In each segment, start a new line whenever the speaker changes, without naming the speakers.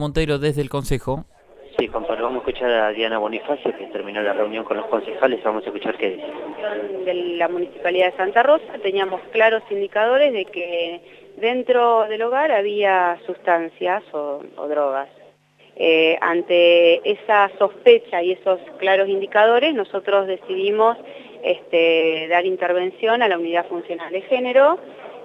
Monteiro desde el Consejo.
Sí, compadre, vamos a escuchar a Diana Bonifacio, que terminó la reunión con los concejales, vamos a escuchar qué dice.
De la Municipalidad de Santa Rosa teníamos claros indicadores de que dentro del hogar había sustancias o, drogas. Eh, ante esa sospecha y esos claros indicadores, nosotros decidimos este, dar intervención a la unidad funcional de género,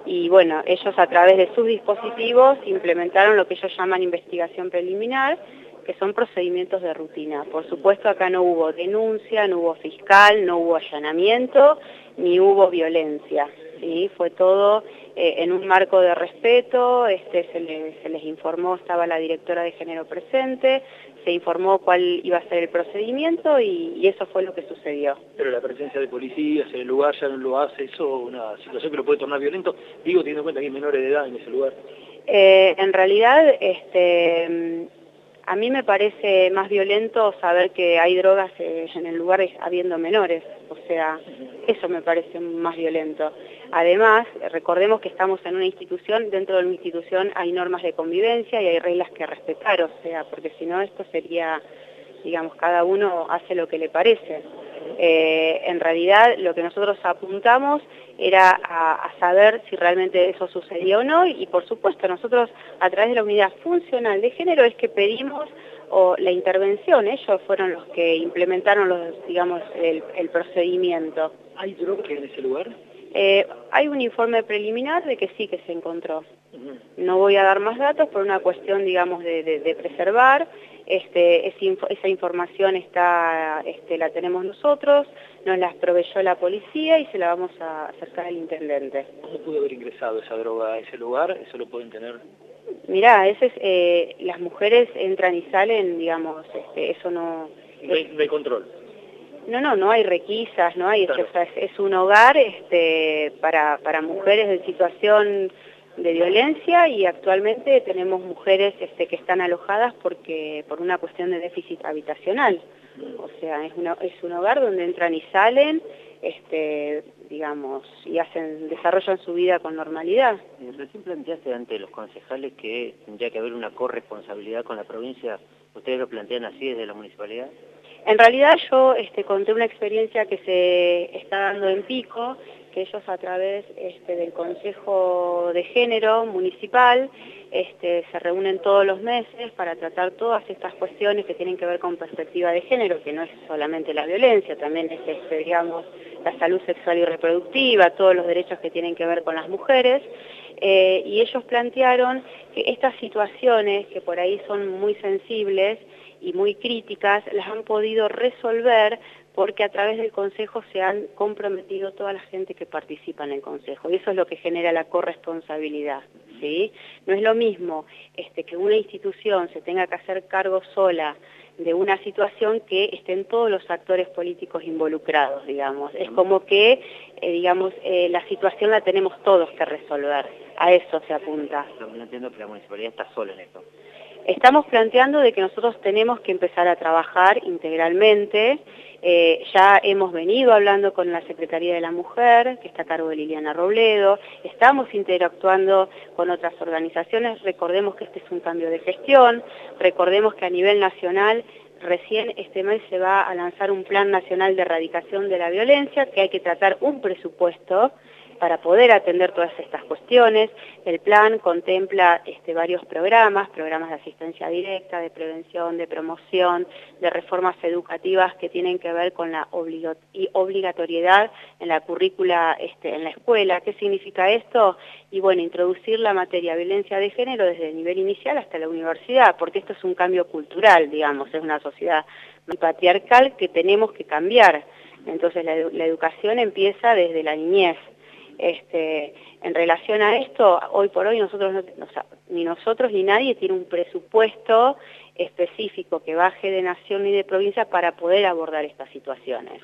y bueno, ellos a través de sus dispositivos implementaron lo que ellos llaman investigación preliminar, que son procedimientos de rutina. Por supuesto acá no hubo denuncia, no hubo fiscal, no hubo allanamiento, ni hubo violencia. ¿sí? Fue todo eh, en un marco de respeto, este, se, les, informó, estaba la directora de género presente, se informó cuál iba a ser el procedimiento y, eso fue lo que sucedió.
Pero la presencia de policías en el lugar ya no lo hace, eso una situación que lo puede tornar violento, digo teniendo en cuenta que hay menores de edad en ese lugar.
Eh, en realidad, este, a mí me parece más violento saber que hay drogas eh, en el lugar habiendo menores, o sea, eso me parece más violento. Además, recordemos que estamos en una institución, dentro de una institución hay normas de convivencia y hay reglas que respetar, o sea, porque si no esto sería, digamos, cada uno hace lo que le parece. Eh, en realidad lo que nosotros apuntamos era a, saber si realmente eso sucedió o no y por supuesto nosotros a través de la unidad funcional de género es que pedimos o la intervención, ellos fueron los que implementaron los, digamos, el, procedimiento.
¿Hay droga en ese lugar?
Eh, hay un informe preliminar de que sí que se encontró. No voy a dar más datos por una cuestión, digamos, de, preservar. Este, esa información está, este, la tenemos nosotros, nos la proveyó la policía y se la vamos a acercar al intendente.
¿Cómo pudo haber ingresado esa droga a ese lugar? ¿Eso lo pueden tener?
Mirá, ese eh, las mujeres entran y salen, digamos, este, eso no...
No hay, control.
No, no, no hay requisas, no hay, es, un hogar este, para, para mujeres en situación de violencia y actualmente tenemos mujeres este, que están alojadas porque por una cuestión de déficit habitacional. O sea, es, es un hogar donde entran y salen, este, digamos, y hacen, desarrollan su vida con normalidad.
Recién planteaste ante los concejales que tendría que haber una corresponsabilidad con la provincia. ¿Ustedes lo plantean así desde la municipalidad?
En realidad yo este, conté una experiencia que se está dando en Pico, que ellos a través este, del Consejo de Género Municipal este, se reúnen todos los meses para tratar todas estas cuestiones que tienen que ver con perspectiva de género, que no es solamente la violencia, también es, este, digamos, la salud sexual y reproductiva, todos los derechos que tienen que ver con las mujeres, eh, y ellos plantearon que estas situaciones, que por ahí son muy sensibles y muy críticas, las han podido resolver porque a través del Consejo se han comprometido toda la gente que participa en el Consejo, y eso es lo que genera la corresponsabilidad. ¿sí? No es lo mismo este, que una institución se tenga que hacer cargo sola de una situación que estén todos los actores políticos involucrados, digamos. Es como que, eh, digamos, eh, la situación la tenemos todos que resolver. A eso se apunta.
No entiendo que la municipalidad está sola en esto.
Estamos planteando de que nosotros tenemos que empezar a trabajar integralmente. Eh, ya hemos venido hablando con la Secretaría de la Mujer, que está a cargo de Liliana Robledo. Estamos interactuando con otras organizaciones. Recordemos que este es un cambio de gestión. Recordemos que a nivel nacional recién este mes se va a lanzar un plan nacional de erradicación de la violencia, que hay que tratar un presupuesto para poder atender todas estas cuestiones. El plan contempla este, varios programas, programas de asistencia directa, de prevención, de promoción, de reformas educativas que tienen que ver con la obligatoriedad en la currícula este, en la escuela. ¿Qué significa esto? Y bueno, introducir la materia violencia de género desde el nivel inicial hasta la universidad, porque esto es un cambio cultural, digamos, es una sociedad patriarcal que tenemos que cambiar. Entonces la, la educación empieza desde la niñez. Este, en relación a esto, hoy por hoy nosotros ni nosotros ni nadie tiene un presupuesto específico que baje de nación ni de provincia para poder abordar estas situaciones.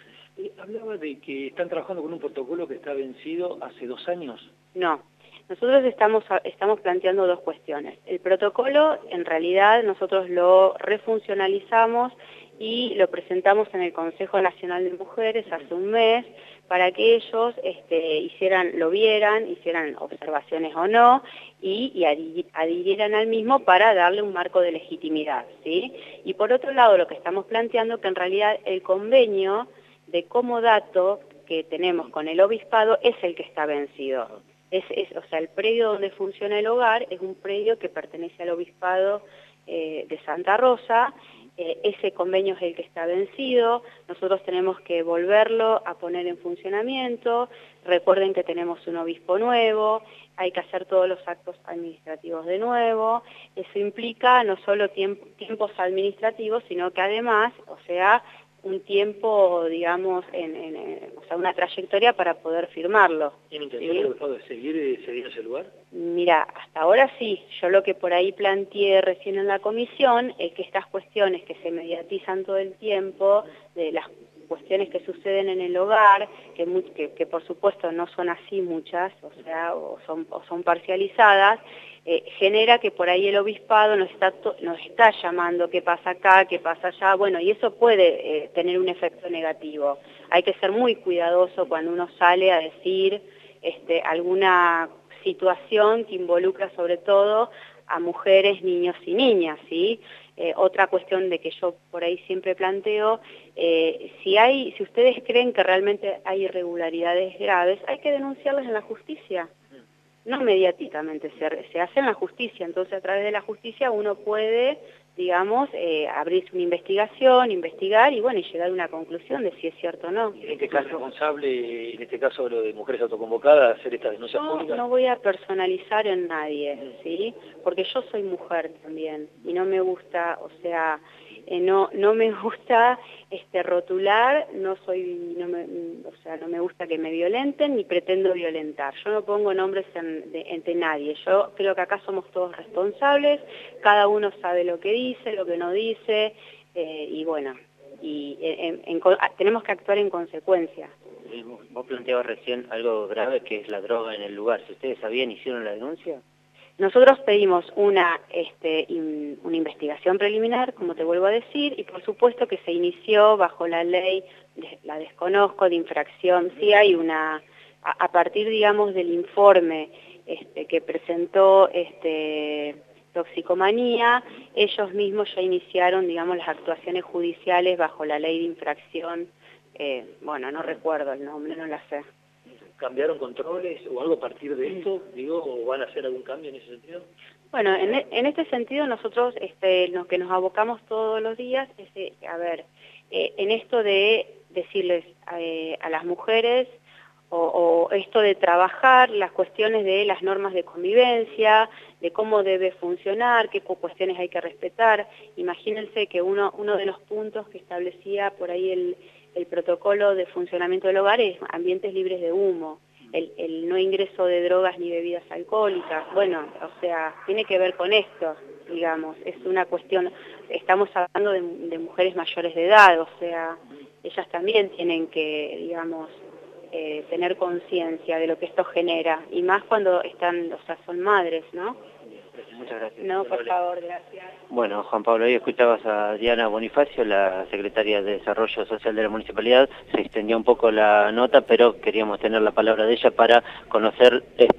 Hablaba de que están trabajando con un protocolo que está vencido hace dos años.
No, nosotros estamos, estamos planteando dos cuestiones. El protocolo, en realidad, nosotros lo refuncionalizamos y lo presentamos en el Consejo Nacional de Mujeres hace un mes para que ellos este, hicieran, lo vieran, hicieran observaciones o no, y, adhirieran al mismo para darle un marco de legitimidad. ¿sí? Y por otro lado, lo que estamos planteando que en realidad el convenio de comodato que tenemos con el obispado es el que está vencido. Es, o sea, el predio donde funciona el hogar es un predio que pertenece al obispado eh, de Santa Rosa, eh, ese convenio es el que está vencido, nosotros tenemos que volverlo a poner en funcionamiento, recuerden que tenemos un obispo nuevo, hay que hacer todos los actos administrativos de nuevo, eso implica no solo tiempos administrativos, sino que además, o sea, un tiempo, digamos, en, o sea, una trayectoria para poder firmarlo.
¿Tiene intención de seguir, seguir ese lugar?
Mira, ahora sí. Yo lo que por ahí planteé recién en la comisión es que estas cuestiones que se mediatizan todo el tiempo, de las cuestiones que suceden en el hogar, que, por supuesto no son así muchas, o sea, o son, parcializadas, eh, genera que por ahí el obispado nos está, nos está llamando qué pasa acá, qué pasa allá, bueno, y eso puede eh, tener un efecto negativo. Hay que ser muy cuidadoso cuando uno sale a decir este, alguna situación que involucra sobre todo a mujeres, niños y niñas, ¿sí? Eh, otra cuestión de que yo por ahí siempre planteo, si, hay, si ustedes creen que realmente hay irregularidades graves, hay que denunciarlas en la justicia no mediáticamente, se, se hace en la justicia, entonces a través de la justicia uno puede, digamos, eh, abrirse una investigación, investigar y bueno, y llegar a una conclusión de si es cierto o no.
¿En este caso responsable, en este caso lo de mujeres autoconvocadas, hacer esta denuncia
no? No voy a personalizar en nadie, ¿sí? Porque yo soy mujer también y no me gusta, o sea, eh, no, no me gusta este, rotular, no soy, no me, o sea, no me gusta que me violenten ni pretendo violentar. Yo no pongo nombres entre nadie. Yo creo que acá somos todos responsables, cada uno sabe lo que dice, lo que no dice, eh, y bueno, y tenemos que actuar en consecuencia.
Vos planteabas recién algo grave que es la droga en el lugar. Si ustedes sabían, hicieron la denuncia.
Nosotros pedimos una, este, una investigación preliminar, como te vuelvo a decir, y por supuesto que se inició bajo la ley, la desconozco, de infracción. Sí hay una, a, partir, digamos, del informe este, que presentó este, Toxicomanía, ellos mismos ya iniciaron, digamos, las actuaciones judiciales bajo la ley de infracción, eh, bueno, no recuerdo el nombre, no la sé.
¿Cambiaron controles o algo a partir de esto? Digo, ¿O van a hacer algún cambio en ese sentido?
Bueno, en, e, este sentido nosotros este, lo que nos abocamos todos los días es, eh, a ver, eh, en esto de decirles eh, a las mujeres o, esto de trabajar las cuestiones de las normas de convivencia, de cómo debe funcionar, qué cuestiones hay que respetar. Imagínense que uno, uno de los puntos que establecía por ahí el el protocolo de funcionamiento del hogar es ambientes libres de humo, el, no ingreso de drogas ni bebidas alcohólicas. Bueno, o sea, tiene que ver con esto, digamos, es una cuestión, estamos hablando de, mujeres mayores de edad, o sea, ellas también tienen que, digamos, eh, tener conciencia de lo que esto genera, y más cuando están, o sea, son madres, ¿no?
Muchas gracias.
No, por favor, gracias.
Bueno, Juan Pablo, ahí escuchabas a Diana Bonifacio, la secretaria de Desarrollo Social de la Municipalidad. Se extendió un poco la nota, pero queríamos tener la palabra de ella para conocer... Este